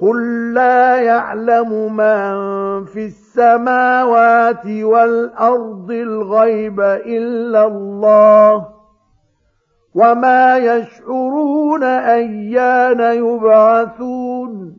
قُل لَّا يَعْلَمُ مَن فِي السَّمَاوَاتِ وَالْأَرْضِ الْغَيْبَ إِلَّا اللَّهُ ۚ وَمَا يَشْعُرُونَ أَيَّانَ يُبْعَثُونَ